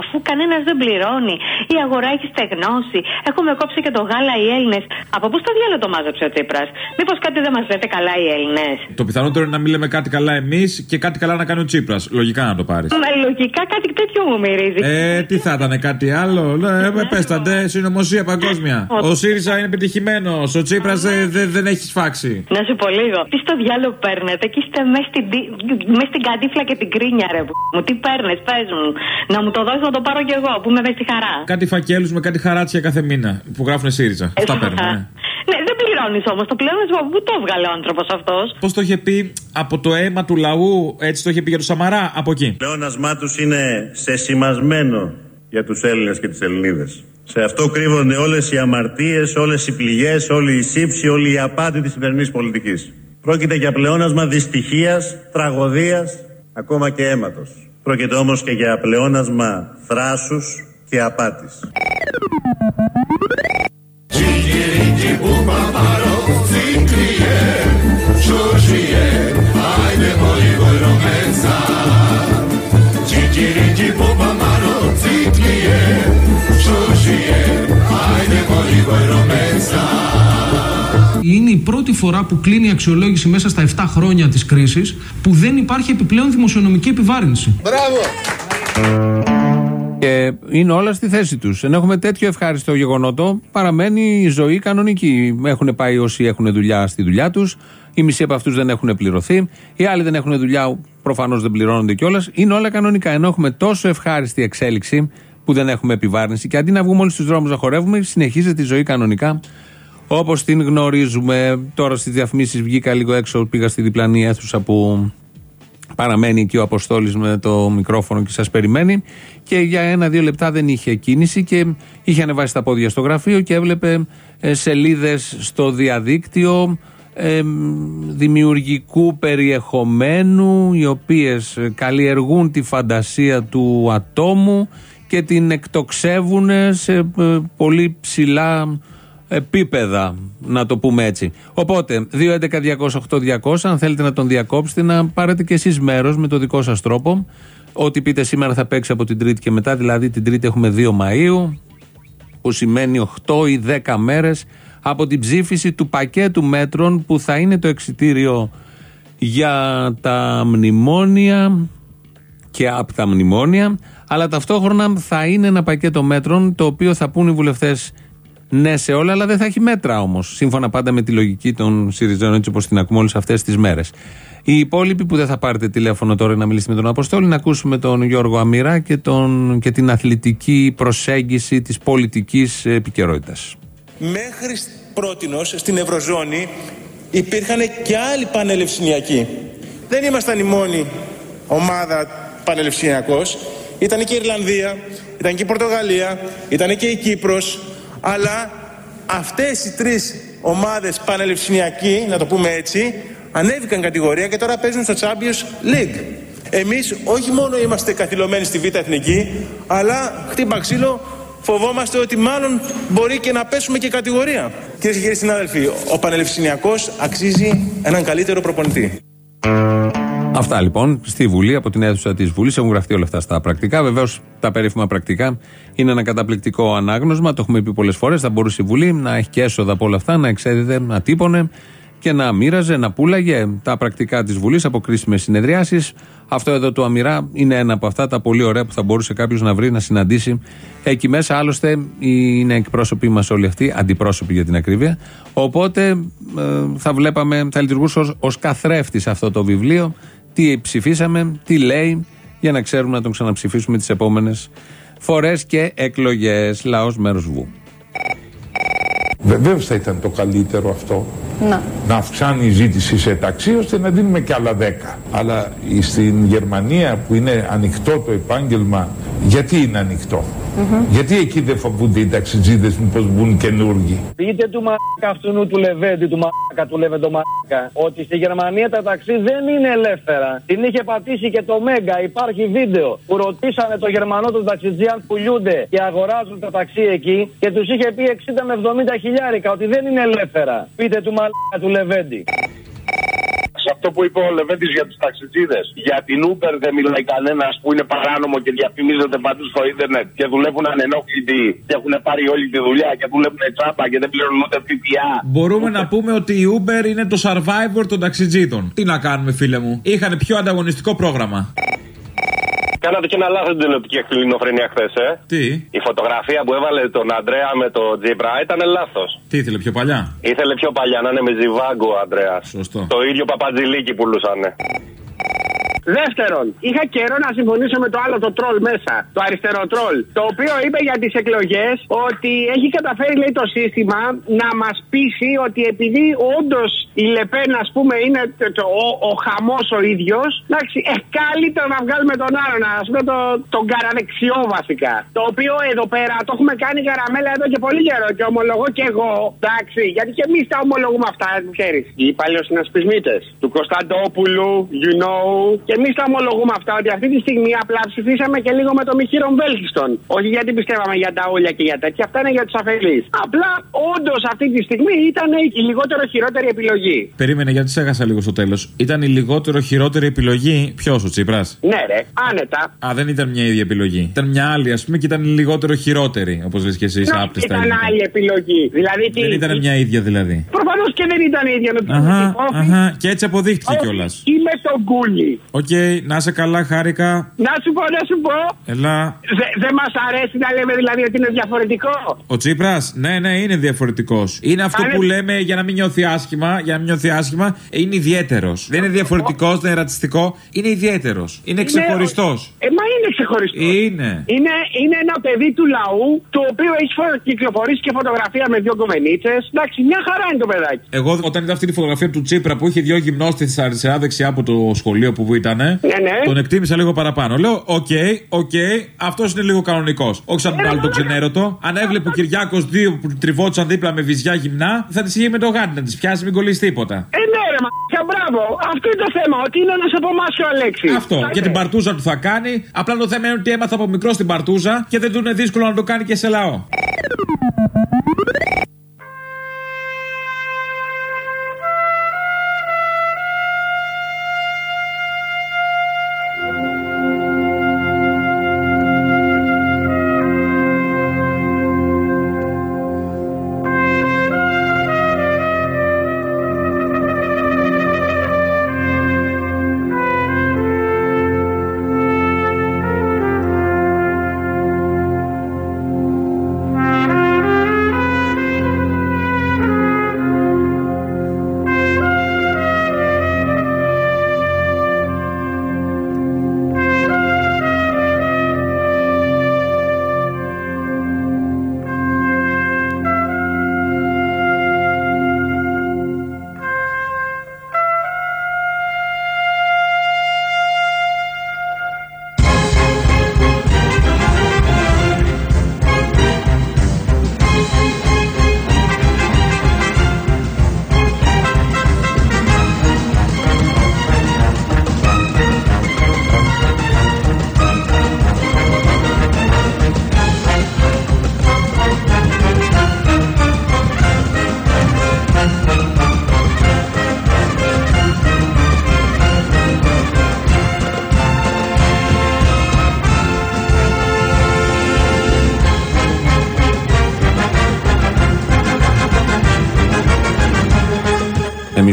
αφού κανένας δεν πληρώνει, η αγορά έχει στεγνώσει, έχουμε κόψει και το γάλα οι Έλληνες. Από πού στο διάλογο το μάζεψε ο Τσίπρας, Μήπως κάτι δεν μας λέτε καλά οι Έλληνες; Το πιθανότερο είναι να μην λέμε κάτι καλά εμείς και κάτι καλά να κάνει ο Τσίπρας. Λογικά να το πάρεις. Μα λογικά κάτι τέτοιο μου μυρίζει. Ε, τι θα ήταν, κάτι άλλο; Ε, πέσταντε, συνωμοσία παγκόσμια. Ο ΣΥΡΙΖΑ είναι πετυχημένο. Ο Τσίπρας δεν έχει σφάξει. Να σου πω λίγο. Τι στο διάλογο παίρνετε και είστε μέσα στην, τι- μες στην κατήφλα και την κρίνια, ρε που μου. Τι παίρνε, πες μου. Να μου το δώσεις να το πάρω κι εγώ που είμαι μέσα στη χαρά. Κάτι φακέλους με κάτι χαράτσια κάθε μήνα που γράφουν ΣΥΡΙΖΑ. Αυτά παίρνουν. ε. Ναι, δεν πληρώνεις όμως. Το πλεόνασμα πού το έβγαλε ο άνθρωπος αυτός; Πώς το είχε πει από το αίμα του λαού, έτσι το είχε πει για το Σαμαρά, από εκεί. Το πλεόνασμά τους είναι σεσημασμένο για τους Έλληνες και τις Ελληνίδες. Σε αυτό κρύβονται όλες οι αμαρτίες, όλες οι πληγές, όλη η σύψη, όλη η απάτη της σημερινής πολιτικής. Πρόκειται για πλεόνασμα δυστυχίας, τραγωδίας, ακόμα και αίματος. Πρόκειται όμως και για πλεόνασμα θράσους και απάτης. Dziki pupamaro Είναι η πρώτη φορά που κλείνει η αξιολόγηση μέσα στα 7 χρόνια της κρίσης που δεν υπάρχει επιπλέον δημοσιονομική επιβάρυνση. Και είναι όλα στη θέση τους. Ενώ έχουμε τέτοιο ευχάριστο γεγονότο, παραμένει η ζωή κανονική. Έχουν πάει όσοι έχουν δουλειά στη δουλειά τους. Οι μισοί από αυτούς δεν έχουν πληρωθεί. Οι άλλοι δεν έχουν δουλειά, προφανώς δεν πληρώνονται κιόλας. Είναι όλα κανονικά. Ενώ έχουμε τόσο ευχάριστη εξέλιξη που δεν έχουμε επιβάρυνση. Και αντί να βγούμε όλοι στους δρόμους να χορεύουμε, συνεχίζεται η ζωή κανονικά όπως την γνωρίζουμε. Τώρα στις διαφημίσεις βγήκα λίγο έξω, πήγα στη διπλανή αίθουσα που παραμένει εκεί ο Αποστόλης με το μικρόφωνο και σας περιμένει και για ένα-δύο λεπτά δεν είχε κίνηση και είχε ανεβάσει τα πόδια στο γραφείο και έβλεπε ε, σελίδες στο διαδίκτυο ε, δημιουργικού περιεχομένου οι οποίες ε, καλλιεργούν τη φαντασία του ατόμου και την εκτοξεύουν σε ε, πολύ ψηλά επίπεδα, να το πούμε έτσι. Οπότε, 2.11.208.200, αν θέλετε να τον διακόψετε, να πάρετε και εσείς μέρος με το δικό σας τρόπο. Ό,τι πείτε σήμερα θα παίξει από την Τρίτη και μετά, δηλαδή την Τρίτη έχουμε 2 Μαΐου, που σημαίνει 8 ή 10 μέρες από την ψήφιση του πακέτου μέτρων που θα είναι το εξιτήριο για τα μνημόνια και από τα μνημόνια, αλλά ταυτόχρονα θα είναι ένα πακέτο μέτρων το οποίο θα πούν οι βουλευτές ναι σε όλα, αλλά δεν θα έχει μέτρα όμως. Σύμφωνα πάντα με τη λογική των ΣΥΡΙΖΑ, έτσι όπως την ακούμε όλες αυτές τις μέρες. Οι υπόλοιποι που δεν θα πάρετε τηλέφωνο τώρα να μιλήσετε με τον Αποστόλη, να ακούσουμε τον Γιώργο Αμυρά και, τον, και την αθλητική προσέγγιση της πολιτικής επικαιρότητας. Μέχρι πρότινος στην Ευρωζώνη υπήρχαν και άλλοι πανελευσυνιακοί. Δεν ήμασταν η μόνη ομάδα πανελευσυνιακός. Ήταν και η Ιρλανδία, ήταν και η Πορτογαλία, ήταν και η Κύπρος. Αλλά αυτές οι τρεις ομάδες πανελευσυνιακοί, να το πούμε έτσι, ανέβηκαν κατηγορία και τώρα παίζουν στο Champions League. Εμείς όχι μόνο είμαστε καθυλωμένοι στη Β' Εθνική, αλλά χτύπα ξύλο φοβόμαστε ότι μάλλον μπορεί και να πέσουμε και κατηγορία. Κυρίες και κύριοι συνάδελφοι, ο Πανελευσυνιακός αξίζει έναν καλύτερο προπονητή. Αυτά λοιπόν στη Βουλή, από την αίθουσα της Βουλής. Έχουν γραφτεί όλα αυτά στα πρακτικά. Βεβαίως τα περίφημα πρακτικά είναι ένα καταπληκτικό ανάγνωσμα. Το έχουμε πει πολλές φορές. Θα μπορούσε η Βουλή να έχει και έσοδα από όλα αυτά, να εξέδιδε, να τύπωνε και να μοίραζε, να πούλαγε τα πρακτικά της Βουλής από κρίσιμες συνεδριάσεις. Αυτό εδώ του Αμυρά είναι ένα από αυτά τα πολύ ωραία που θα μπορούσε κάποιος να βρει, να συναντήσει εκεί μέσα. Άλλωστε είναι εκπρόσωποι μας όλοι αυτοί, αντιπρόσωποι για την ακρίβεια. Οπότε ε, θα βλέπαμε, θα λειτουργούσε ως καθρέφτης αυτό το βιβλίο. Τι ψηφίσαμε, τι λέει, για να ξέρουμε να τον ξαναψηφίσουμε τις επόμενες φορές και εκλογές. Λαός μέρος βου. Βεβαίως θα ήταν το καλύτερο αυτό. Να. Να αυξάνει η ζήτηση σε ταξί ώστε να δίνουμε και άλλα 10. Αλλά στην Γερμανία που είναι ανοιχτό το επάγγελμα, γιατί είναι ανοιχτό; Γιατί εκεί δεν φοβούνται οι ταξιτζίδες μήπως μπουν καινούργοι; Πείτε του μαλάκα αυτού του Λεβέντη, του μαλάκα του Λεβέντο μαλάκα, ότι στη Γερμανία τα ταξί δεν είναι ελεύθερα. Την είχε πατήσει και το Μέγκα, υπάρχει βίντεο που ρωτήσανε το Γερμανό τους ταξιτζή αν πουλούνται και αγοράζουν τα ταξί εκεί και τους είχε πει 60 με 70 χιλιάρικα ότι δεν είναι ελεύθερα. Πείτε του μαλάκα του Λεβέντη. Αυτό που είπε ο Λεβέντης για τους ταξιτζίδες. Για την Uber δεν μιλάει κανένας που είναι παράνομο και διαφημίζεται παντού στο ίντερνετ και δουλεύουν ανενόχλητοι και έχουν πάρει όλη τη δουλειά και δουλεύουν τσάπα και δεν πληρώνουν ούτε ΦΠΑ. Μπορούμε να πούμε ότι η Uber είναι το survivor των ταξιτζίδων. Τι να κάνουμε, φίλε μου; Είχαν πιο ανταγωνιστικό πρόγραμμα. Κάνατε και ένα λάθος στην τηλεοπτική εκκληνοφρενία χθες, ε. Τι, Η φωτογραφία που έβαλε τον Αντρέα με το Τζίπρα ήταν λάθος. τι ήθελε πιο παλιά; Ήθελε πιο παλιά να είναι με ζιβάγκο ο Αντρέας. Σωστό. Το ίδιο παπατζηλίκι πουλούσανε. Δεύτερον, είχα καιρό να συμφωνήσω με το άλλο το τρόλ μέσα, το αριστερό τρόλ. Το οποίο είπε για τις εκλογές ότι έχει καταφέρει, λέει, το σύστημα να μας πείσει ότι επειδή όντως η Λεπέν, ας πούμε, είναι το- το- ο, ο χαμός ο ίδιος, εντάξει, ε, καλύτερα να βγάλουμε τον άλλον, ας πούμε, το, τον καραδεξιό βασικά. Το οποίο εδώ πέρα το έχουμε κάνει καραμέλα εδώ και πολύ καιρό και ομολογώ και εγώ, εντάξει, γιατί και εμείς τα ομολογούμε αυτά, ξέρεις. Οι παλαιοσυνασπισμίτες του Κωνσταντόπουλου, you know, και εμείς τα ομολογούμε αυτά ότι αυτή τη στιγμή απλά ψηφίσαμε και λίγο με το Μιχείρον Βέλτιστον. Όχι γιατί πιστεύαμε για τα ούλια και για τέτοια, αυτά είναι για τους αφελείς. Απλά όντως αυτή τη στιγμή ήταν η λιγότερο χειρότερη επιλογή. Περίμενε γιατί σε έχασα λίγο στο τέλος. Ήταν η λιγότερο χειρότερη επιλογή. Ποιος ο Τσίπρας; Ναι, ρε, άνετα. Α, δεν ήταν μια ίδια επιλογή. Ήταν μια άλλη, ας πούμε, και ήταν η λιγότερο χειρότερη. Όπως λες και εσύ, Να, άπτυστα. ήταν άλλη επιλογή. Δηλαδή τι. Δεν ήταν μια ίδια δηλαδή. Προφανώς και δεν ήταν η ίδια με το Αχα, Όχι, αχα, και έτσι αποδείχτηκε όχι, κιόλας. Είμαι στο γκούλι. Οκ, να 'σαι καλά, χάρηκα. Να σου πω, να σου πω. Έλα. Δεν δε μας αρέσει να λέμε δηλαδή ότι είναι διαφορετικό. Ο Τσίπρας, ναι, ναι, είναι διαφορετικός. Είναι αυτό Άνε- που λέμε για να μην νιώθει άσχημα, για να μην νιώθει άσχημα, είναι ιδιαίτερος. Δεν είναι διαφορετικός, δεν είναι ρατσιστικό, είναι ιδιαίτερος. Είναι ξεχωριστός. Ε, μα είναι ξεχωριστός. Είναι. Είναι, είναι ένα παιδί του λαού το οποίο έχει φω- κυκλοφορήσει και φωτογραφία με δύο γκομενίτσες. Εντάξει, μια χαρά είναι το παιδάκι. Εγώ όταν είδα αυτή τη φωτογραφία του Τσίπρα που είχε δύο γυμνόστηθες αριστερά-δεξιά από το σχολείο που ήταν, Ναι, ναι. τον εκτίμησα λίγο παραπάνω. Λέω, οκ, οκ, αυτός είναι λίγο κανονικός. Όχι σαν τον άλλο τον ξενέρωτο. Αν έβλεπε ο Κυριάκος δύο που τριβόντουσαν δίπλα με βυζιά γυμνά, θα τη είχε με το γάντι να τη πιάσει, μην κολλήσει τίποτα. Ε, ναι, ρε, μα μπράβο. Αυτό είναι το θέμα. Ότι είναι ένας από εμάς και ο Αλέξης. Αυτό. Και την παρτούζα του θα κάνει. Απλά το θέμα είναι ότι έμαθα από μικρό την παρτούζα και δεν του είναι δύσκολο να το κάνει και σε λαό.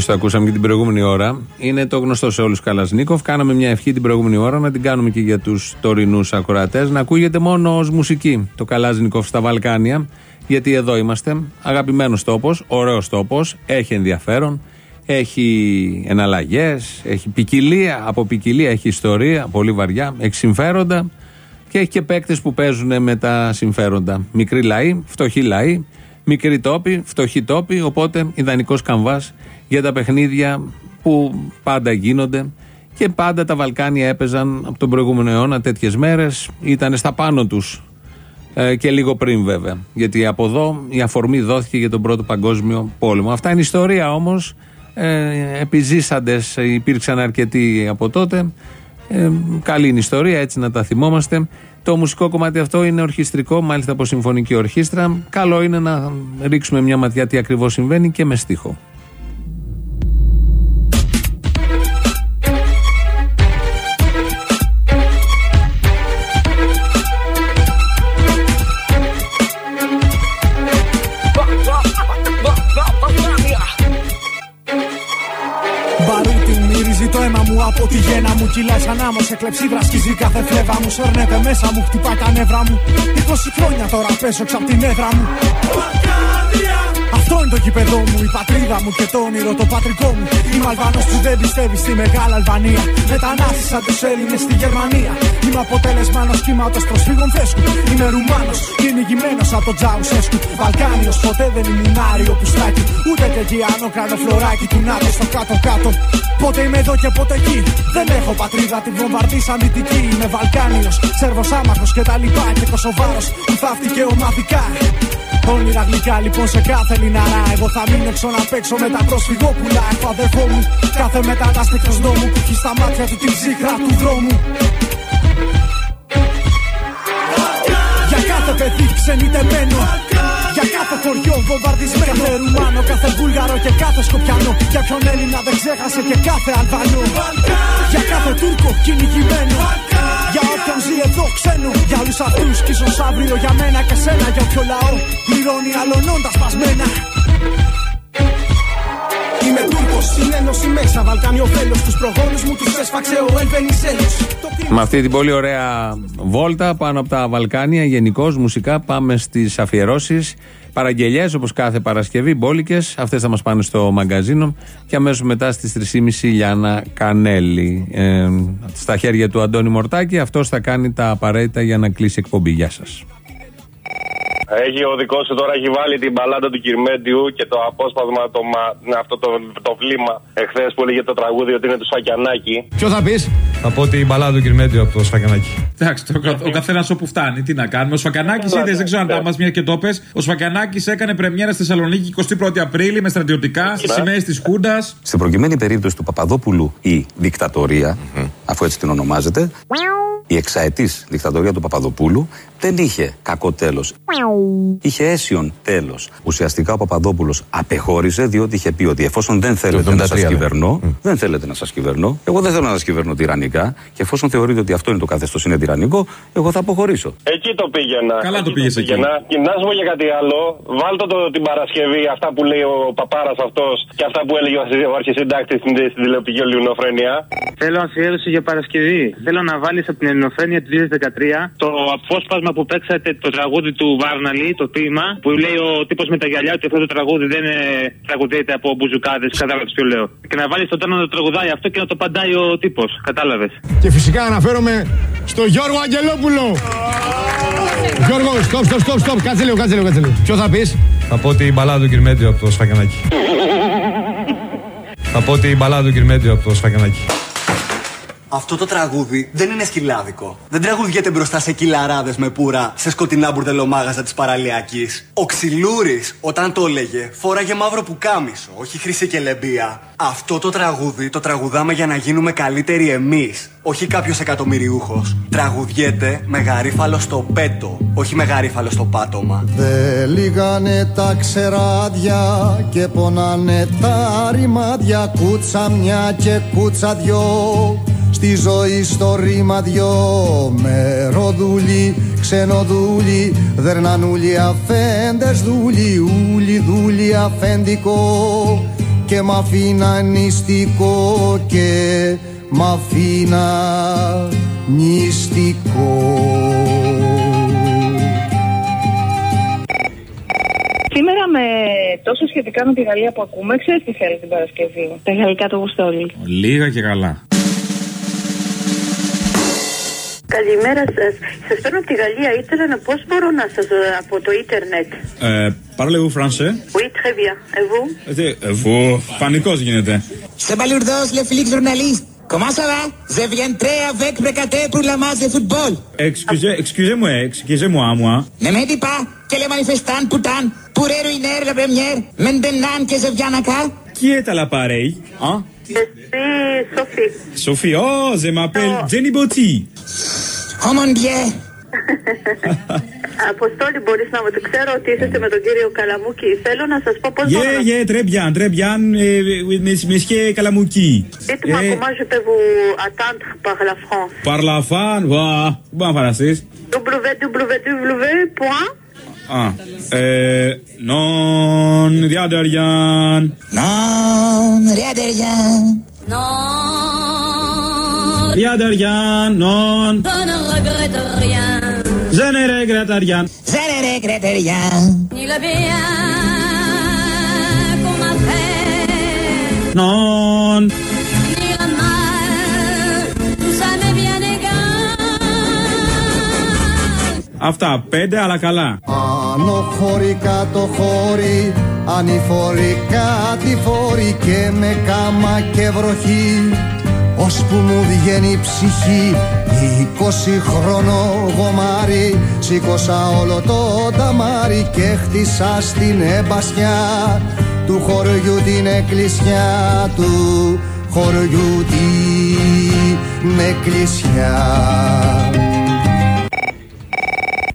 Το ακούσαμε και την προηγούμενη ώρα. Είναι το γνωστό σε όλους Καλασνίκοφ. Κάναμε μια ευχή την προηγούμενη ώρα να την κάνουμε και για τους τωρινούς ακροατές. Να ακούγεται μόνο ως μουσική το Καλάσνικοφ στα Βαλκάνια. Γιατί εδώ είμαστε. Αγαπημένος τόπος, ωραίος τόπος, έχει ενδιαφέρον, έχει εναλλαγές, έχει ποικιλία. Από ποικιλία έχει ιστορία, πολύ βαριά, έχει συμφέροντα και έχει και παίκτες που παίζουν με τα συμφέροντα. Μικροί λαοί, φτωχοί λαοί, μικροί τόποι, φτωχοί τόποι. Οπότε ιδανικός καμβάς για τα παιχνίδια που πάντα γίνονται. Και πάντα τα Βαλκάνια έπαιζαν από τον προηγούμενο αιώνα τέτοιες μέρες. Ήταν στα πάνω τους ε, και λίγο πριν βέβαια. Γιατί από εδώ η αφορμή δόθηκε για τον Πρώτο Παγκόσμιο Πόλεμο. Αυτά είναι ιστορία όμως. Ε, Επιζήσαντες υπήρξαν αρκετοί από τότε. Ε, καλή είναι η ιστορία, έτσι να τα θυμόμαστε. Το μουσικό κομμάτι αυτό είναι ορχιστρικό, μάλιστα από συμφωνική ορχήστρα. Καλό είναι να ρίξουμε μια ματιά τι ακριβώς συμβαίνει και με στίχο. Από τη γένα μου. Κυλάει σαν άμμο σε κλεψίδρα, σκίζει κάθε φλέβα μου. Σέρνεται μέσα μου, χτυπά τα νεύρα μου. 20 χρόνια τώρα πέσω έξω από την έδρα μου. Αυτό είναι το γήπεδό μου, η πατρίδα μου και το όνειρο το πατρικό μου. Είμαι Αλβανό που δεν πιστεύει στη μεγάλη Αλβανία. Μετανάστη σαν τους Έλληνες στη Γερμανία. Είμαι αποτέλεσμα ενό κύματος προσφύγων φρέσκου. Είμαι Ρουμάνος, κυνηγημένος από τον Τζάουσέσκου. Βαλκάνιος, ποτέ δεν ήμουν άριο πουστάκι. Ούτε και γυάνο κάνω φλωράκι του ΝΑΤΟ στο κάτω-κάτω. Πότε είμαι εδώ και πότε εκεί. Δεν έχω πατρίδα, τη βομβαρδίσαν δυτική. Είμαι Βαλκάνιος, Σέρβος άμαχος και τα λοιπά. Και Κωσοβάρο που θαύτηκε ομαδικά. Όνειρα γλυκά λοιπόν σε κάθε λιναρά. Εγώ θα μείνω έξω να παίξω με τα προσφυγόπουλα. Έχω αδερφό μου, κάθε μετανάστη εκτό νόμου που έχει στα μάτια του την ψύχρα του δρόμου. Για κάθε παιδί ξενιτεμένο Για κάθε χωριό βομβαρδισμένο Κάθε Ρουμάνο, κάθε Βούλγαρο και κάθε Σκοπιανό. Για ποιον Έλληνα δεν ξέχασε και κάθε Αλβανό. Για κάθε Τούρκο κυνηγημένο. Για όποιον ζει εδώ ξένο. Για όλους αυτούς κι ίσως αύριο για μένα και σένα. Για όποιο λαό πληρώνει αλωνών τα σπασμένα Είμαι Τούρκος, στην ένωση μέσα. Βαλκάνιο βέλος Τους προγόνους μου τους έσφαξε ο Ελβενισέλος. Με αυτή την πολύ ωραία βόλτα πάνω από τα Βαλκάνια, γενικώς μουσικά, πάμε στις αφιερώσεις. Παραγγελίε όπως κάθε Παρασκευή, μπόλικες. Αυτές θα μας πάνε στο μαγκαζίνο. Και αμέσως μετά στις 3.30 Λιάννα Κανέλη. Ε, στα χέρια του Αντώνη Μορτάκη. Αυτός θα κάνει τα απαραίτητα για να κλείσει εκπομπή. Γεια σας. Έχει ο δικός σου τώρα έχει βάλει την μπαλάντα του Κυρμέντιου και το απόσπασμα, το, μα- ναι, αυτό το, το βλήμα εχθές που έλεγε το τραγούδι ότι είναι του Σφακιανάκη. Ποιο θα πεις, Θα πω την μπαλάδα του Κυρμέντιου από το Σφακιανάκι. Εντάξει, το, ο καθένας όπου φτάνει, τι να κάνουμε; Ο Σφακιανάκης είδες, δεν ξέρω αν τα μας μια και το πες, Ο Σφακιανάκης έκανε πρεμιέρα στη Θεσσαλονίκη 21η Απρίλη με στρατιωτικά στις σημαίες της Χούντας. Στην προκειμένη περίπτωση του Παπαδόπουλου η δικτατορία, αφού έτσι την ονομάζεται, η εξαετής δικτατορία του Παπαδοπούλου δεν είχε κακό τέλος. Είχε αίσιον τέλος. Ουσιαστικά ο Παπαδόπουλος απεχώρησε διότι είχε πει ότι εφόσον δεν θέλετε να σας 73, κυβερνώ, δεν θέλετε να σας κυβερνώ, εγώ δεν θέλω να σας κυβερνώ τυραννικά και εφόσον θεωρείτε ότι αυτό είναι το καθεστώς είναι τυραννικό, εγώ θα αποχωρήσω. Εκεί το πήγαινα. Καλά το πήγες εκεί. πήγαινα. Και να σου πω για κάτι άλλο. Βάλτε το την Παρασκευή, αυτά που λέει ο παπάρας αυτός και αυτά που έλεγε ο αρχισυντάκτης στην, στην τηλεοπτική Ελληνοφρένεια. Θέλω αφιέρωση για Παρασκευή. Θέλω να βάλεις από την Ελληνοφρένεια του 2013 το απόσπασμα που παίξατε το τραγούδι του Βάρναλη, το ποίημα, που λέει ο τύπος με τα γυαλιά ότι αυτό το τραγούδι δεν ε, τραγουδείται από μπουζουκάδες. Κατάλαβες ποιο λέω. Και να βάλεις τον τόνο να το τραγουδάει αυτό και να το παντάει ο τύπος. Κατάλαβες. Και φυσικά αναφέρομαι στο Γιώργο Αγγελόπουλο. Γιώργο, stop, stop, stop, stop. Κάτσε λίγο, κάτσε λίγο, κάτσε λίγο. Ποιο θα πεις, Θα πω την μπαλάδα του Κυρμέντιου από το Σφακιανάκι. Θα πω την μπαλάδα του Κυρμέντιου από το Σφακιανάκι. Αυτό το τραγούδι δεν είναι σκυλάδικο. Δεν τραγουδιέται μπροστά σε κυλαράδες με πουρα σε σκοτεινά μπουρδελομάγαζα της παραλιακής. Ο Ξυλούρης, όταν το έλεγε, φόραγε μαύρο πουκάμισο, όχι χρυσή και λεμπία. Αυτό το τραγούδι το τραγουδάμε για να γίνουμε καλύτεροι εμείς, όχι κάποιος εκατομμυριούχος. Τραγουδιέται με γαρίφαλο στο πέτο, όχι με γαρίφαλο στο πάτωμα. Δε λίγανε τα ξεράδια και πονάνε τα ρημάδια Κούτσα μια και κούτσα δυο Στη ζωή στο ρήμα δυο Μεροδούλοι, ξενοδούλοι Δερνανούλοι αφέντες δούλοι Ούλοι δούλοι αφέντικο Και μ' αφήνα νηστικό Και μ' αφήνα νηστικό Σήμερα με τόσο σχετικά με τη Γαλλία που ακούμε, ξέρεις τι θέλεις την Παρασκευή; Τα γαλλικά το γουστόλι. Λίγα και καλά. Καλημέρα σα. Σα παίρνω από τη Γαλλία. Ήθελα να πώ μπορώ να σα από το ίντερνετ. Ε, Parlez-vous français? Oui, très bien. Et vous? Ε, Εγώ, πανικός γίνεται. C'est Balourdos, le flic journaliste. Comment ça va Je viendrai avec Brecaté pour la match de football. Excusez, excusez-moi, excusez-moi, moi. Ne me dis pas que les manifestants, putain, pourraient ruiner la première maintenant que je viens à cas. Qui est à l'appareil? Hein? Je suis Sophie. Sophie, oh, je m'appelle Jenny Botti. Oh mon dieu. Αποστόλη, μπορεί να μου το ξέρω ότι είσαστε με τον κύριο Καλαμούκη. Θέλω να σα πω πώ μπορώ Yeah, να. yeah, très bien, très bien, euh, oui, mes- monsieur Kalamouki. Dites-moi Eh, comment je peux vous attendre par la France. Par la fan, voilà. Bon, français. www. Α, Ε, Νον διάδεργιαν, Νον διάδεργιαν, Νον. Διάδεργιαν, Νον, δεν είναι Εγώ δεν είναι Η ζωή Νον. Αυτά πέντε, αλλά καλά. Άνω χώρι, κάτω χώρι, ανηφορεί κάτι φόρη και με κάμα και βροχή. Ώσπου μου βγαίνει η ψυχή είκοσι χρόνο γομάρι. Σήκωσα όλο το ταμάρι και χτίσα στην εμπασιά του χωριού την εκκλησιά του. Χωριού την εκκλησιά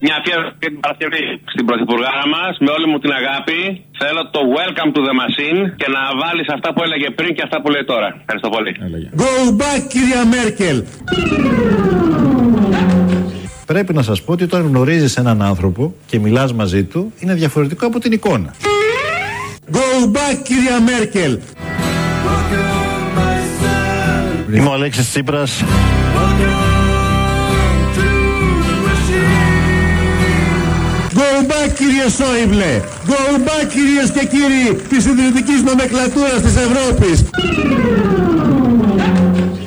Μια αφιέρωση για την Παρασκευή στην Πρωθυπουργάρα μας, με όλη μου την αγάπη. Θέλω το welcome to the machine και να βάλεις αυτά που έλεγε πριν και αυτά που λέει τώρα. Ευχαριστώ πολύ. Go back κυρία Μέρκελ. Πρέπει να σας πω ότι όταν γνωρίζεις έναν άνθρωπο και μιλάς μαζί του είναι διαφορετικό από την εικόνα. Go back κυρία Μέρκελ. Είμαι ο Αλέξης Τσίπρας. Κύριε Σόιμπλε. Go back κυρίες και κύριοι της ιδρυτικής νομεκλατούρας της Ευρώπης.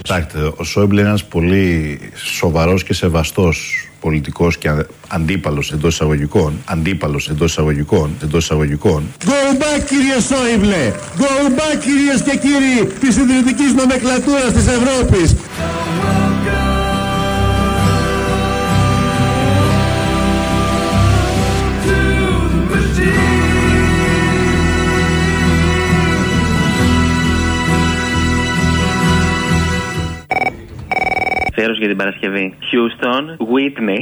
Κοιτάξτε, ο Σόιμπλε είναι ένας πολύ σοβαρός και σεβαστός πολιτικός και αν- αντίπαλος εντός εισαγωγικών, αντίπαλος εντός εισαγωγικών, εντός εισαγωγικών. Go back κύριε Σόιμπλε. Go back κυρίες και κύριοι της ιδρυτικής νομεκλατούρας της Ευρώπης. Αφιέρωση για την Παρασκευή. Houston, Whitney.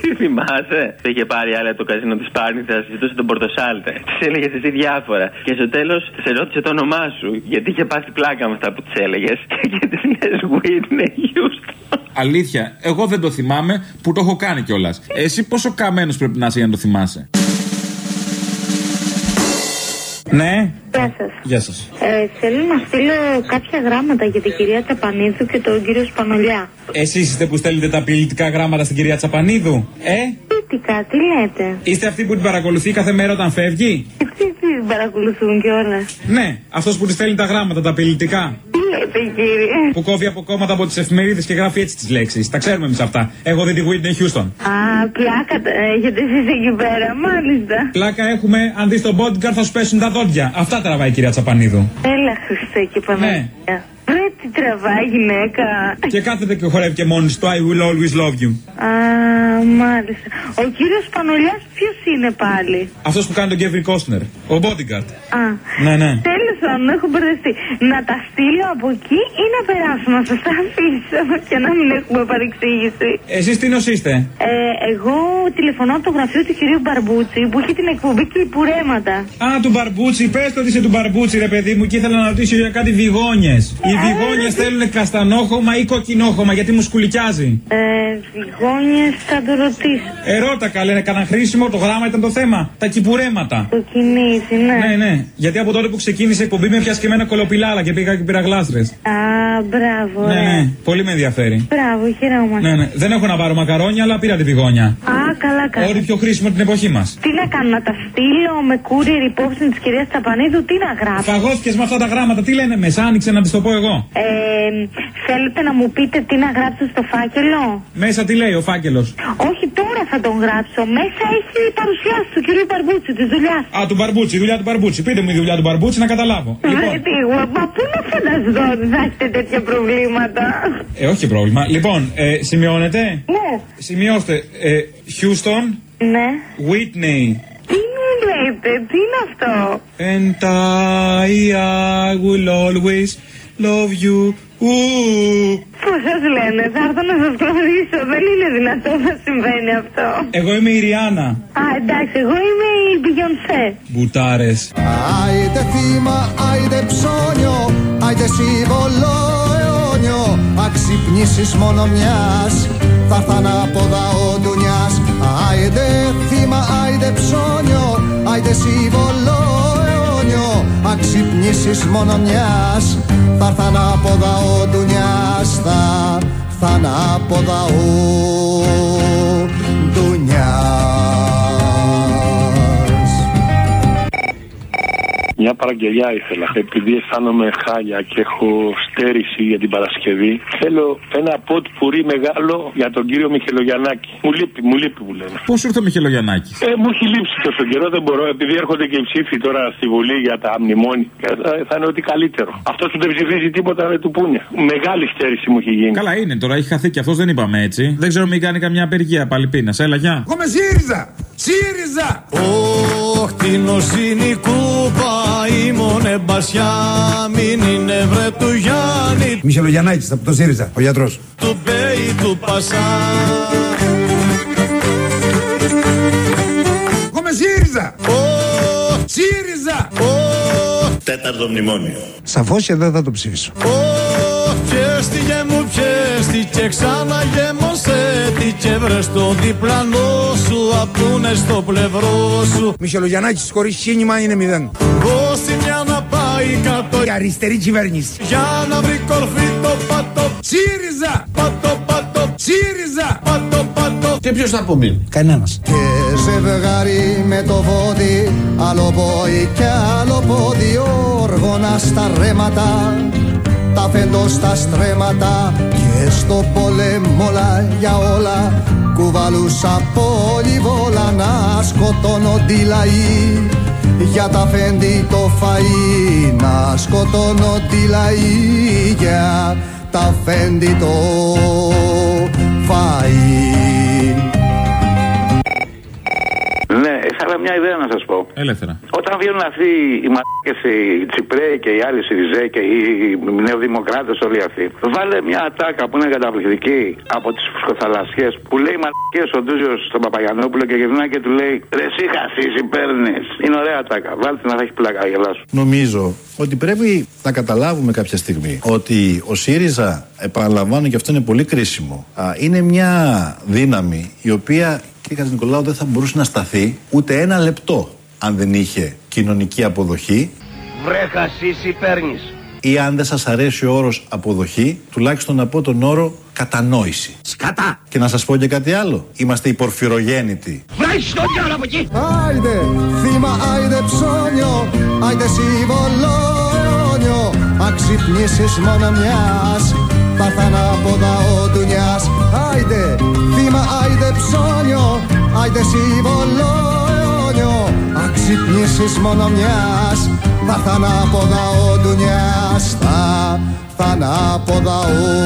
Τι θυμάσαι; Το είχε πάρει άλλη από το καζίνο της Πάρνηθας, ζητούσε τον Πορτοσάλτε. Τη έλεγες εσύ διάφορα. Και στο τέλος σε ρώτησε το όνομά σου. Γιατί είχε πάθει πλάκα με αυτά που τη έλεγες. Και τη λες Whitney Houston. Αλήθεια, εγώ δεν το θυμάμαι που το έχω κάνει κιόλας. Εσύ πόσο καμένος πρέπει να είσαι για να το θυμάσαι; Ναι. Γεια σας. Γεια σας. Ε, θέλω να στείλω κάποια γράμματα για την κυρία Ταπανίδου και τον κύριο Σπανολιά. Εσείς είστε που στέλνετε τα απειλητικά γράμματα στην κυρία Τσαπανίδου, ε; Ποιητικά, τι λέτε; Είστε αυτοί που την παρακολουθεί κάθε μέρα όταν φεύγει; Τι την παρακολουθούν κιόλας; Ναι, αυτός που τη στέλνει τα γράμματα, τα απειλητικά. Τι λέτε κύριε. Που κόβει από κόμματα από τις εφημερίδες και γράφει έτσι τις λέξεις. Τα ξέρουμε εμείς αυτά. Εγώ δεν τη Whitney Houston. Α, πλάκα τα έχετε εσείς εκεί πέρα, μάλιστα. Πλάκα έχουμε, αν δεις τον bodyguard θα σου πέσουν τα δόντια. Αυτά τραβάει η κυρία Τσαπανίδου. Έλα Χριστέ και Παναγία. Ρε τι τραβάει γυναίκα. Και κάθεται και χορεύει και μόνη του. I will always love you. Α, μάλιστα. Ο κύριος Πανολιάς ποιος είναι πάλι; Αυτός που κάνει τον Κέβιν Κόστνερ. Ο bodyguard. Α, Ναι, ναι. Τέλος πάντων, έχω μπερδευτεί. Να τα στείλω από εκεί ή να περάσω να σα τα αφήσω και να μην έχουμε παρεξήγηση; Εσείς τι νοσήστε. Ε, εγώ τηλεφωνώ από το γραφείο του κυρίου Μπαρμπούτσι που έχει την εκπομπή και υπουρέματα. Α, του μπαρμπούτσι, πες το ότι είσαι του μπαρμπούτσι, ρε παιδί μου, και ήθελα να ρωτήσω για κάτι βιγόνιες. Οι βιγόνιε θέλουν καστανόχωμα ή κοκκινόχωμα, γιατί μου σκουλικιάζει. Ε, Βιγόνιες θα το ρωτήσω. Ερώτα καλέ, κανένα χρήσιμο, το γράμμα ήταν το θέμα. Τα κυπουρέματα. Το κινήσει, ναι. Ναι, ναι. Γιατί από τότε που ξεκίνησε η εκπομπή με πιάσει και εμένα κολοπηλάλα και πήγα και πήρα γλάστρες. Α, μπράβο. Ναι, ε. ναι. Πολύ με ενδιαφέρει. Μπράβο, χαιρόμαστε. Ναι, ναι. Δεν έχω να πάρω μακαρόνια, αλλά πήρα τη βιγόνια. Α, καλά, καλά. Ό,τι πιο χρήσιμο την εποχή μας. Τι να κάνω, να τα στείλω με courier υπόψη της κυρίας Ταπανίδου, τι να γράψω; Φαγώθηκες με αυτά τα γράμματα, τι λένε μέσα, άνοιξε να της το πω εγώ. Ε, θέλετε να μου πείτε τι να γράψω στο φάκελο; Μέσα τι λέει ο φάκελος; Όχι, τώρα θα τον γράψω. Μέσα έχει παρουσιάσει του κυρίου Μπαρμπούτσι, τη δουλειά. Α, του μπαρμπούτσι, η δουλειά του μπαρμπούτσι. Πείτε μου η δουλειά του μπαρμπούτσι να καταλάβω. Λοιπόν. τι, εγώ, μα πού να φανταστώ ότι θα έχετε τέτοια προβλήματα; Ε, όχι πρόβλημα. Λοιπόν, ε, σημειώνετε; Ναι. Σημειώστε. Ε, Houston, Ναι. Whitney. Τι μου λέτε, τι είναι αυτό; And I, I will always love you. Ου. Πώ σας λένε, θα έρθω να σας γνωρίσω. Δεν είναι δυνατό να συμβαίνει αυτό. Εγώ είμαι η Ριάννα. Α, εντάξει, εγώ είμαι η Μπιγιονσέ. Μπουτάρες. Άιντε θύμα, άιντε ψώνιο, άιντε σύμβολο αιώνιο Αξυπνήσεις μόνο μιας, θα έρθαν από δαό ντουνιάς Άιντε θύμα, άιντε ψώνιο, άιντε σύμβολο αιώνιο Αν ξυπνήσεις μόνο μιας Θα έρθ' ανάποδα ο ντουνιάς Θα έρθ' ανάποδα ο ντουνιάς Μια παραγγελιά ήθελα. Επειδή αισθάνομαι χάλια και έχω στέρηση για την Παρασκευή, θέλω ένα ποτ πουρί μεγάλο για τον κύριο Μιχελογιαννάκη. Μου λείπει, μου λείπει που λένε. Πώς ήρθε ο Μιχελογιαννάκης; Ε, μου έχει λείψει τόσο καιρό, δεν μπορώ. Επειδή έρχονται και οι ψήφοι τώρα στη Βουλή για τα μνημόνια, ε, θα, θα είναι ότι καλύτερο. Αυτός που δεν ψηφίζει τίποτα δεν του πούνε. Μεγάλη στέρηση μου έχει γίνει. Καλά είναι τώρα, έχει χαθεί και αυτός, δεν είπαμε έτσι. Δεν ξέρω μην κάνει καμιά απεργία πάλι πείνα. Έλα, γεια. Εγώ με ΣΥΡΙΖΑ! ΣΥΡΙΖΑ! Όχ την οσύνη κούπα ήμουν μπασιά Μην είναι βρε του Γιάννη Μιχελογιαννάκης από το ΣΥΡΙΖΑ, ο γιατρός. του Μπέι του Πασά Εγώ με ΣΥΡΙΖΑ! Όχ, ΣΥΡΙΖΑ! όχ, Τέταρτο μνημόνιο. Σαφώς και δεν θα το ψηφίσω. όχ Πιέστηκε μου πιέστηκε ξανά γέμωσε Τι και βρες στο διπλανό σου Απούνε στο πλευρό σου Μιχελογιαννάκης χωρίς κίνημα είναι μηδέν. Πόση μια να πάει κάτω Η αριστερή κυβέρνηση. Για να βρει κορφή το πατώ ΣΥΡΙΖΑ! Πατώ πατώ ΣΥΡΙΖΑ! πατώ πατώ Και ποιος θα απομείνει; Κανένας. Και ζευγάρι με το βόδι Άλλο πόη και άλλο πόδι Όργωνα στα ρέματα Τα φέντο στα στρέμματα Και στο πόλεμο όλα για όλα. Κουβαλούσα πολυβόλα Να σκοτώνονται οι λαοί για τα φέντη το φαΐ να σκοτώνονται οι λαοί για τα φέντη το φαΐ μια ιδέα να σας πω. Ελεύθερα. Όταν βγαίνουν αυτοί οι μαλάκες, οι Τσιπρέοι και οι άλλοι Σιριζέ και οι Νεοδημοκράτες όλοι αυτοί, βάλε μια ατάκα που είναι καταπληκτική από τις φουσκοθαλασσιές που λέει μαλακέ ο Ντούζιος στον Παπαγιανόπουλο και γυρνάει και του λέει Ρε, εσύ χαθήσει, παίρνει. Είναι ωραία ατάκα. Βάλτε να θα έχει πλάκα, γελάσου. Νομίζω ότι πρέπει να καταλάβουμε κάποια στιγμή ότι ο ΣΥΡΙΖΑ, επαναλαμβάνω και αυτό είναι πολύ κρίσιμο, α, είναι μια δύναμη η οποία, κύριε Νικολάου, δεν θα μπορούσε να σταθεί ούτε ένα λεπτό αν δεν είχε κοινωνική αποδοχή Βρε χασίσει παίρνεις. ή αν δεν σας αρέσει ο όρος αποδοχή, τουλάχιστον να πω τον όρο κατανόηση. Σκατά. Και να σας πω και κάτι άλλο. Είμαστε οι πορφυρογέννητοι. Βράχεις το διάλογο από εκεί. Άιντε, θύμα, άιντε ψώνιο, άιντε συμβολόνιο Αν ξυπνήσεις μόνο μιας, θα έρθ' ανάποδα ο ντουνιάς Άιντε, θύμα, άιντε ψώνιο, άιντε συμβολόνιο. Αν ξυπνήσεις μόνο μιας, θα έρθ' ανάποδα ο ντουνιάς Θα έρθ' ανάποδα ο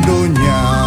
ντουνιάς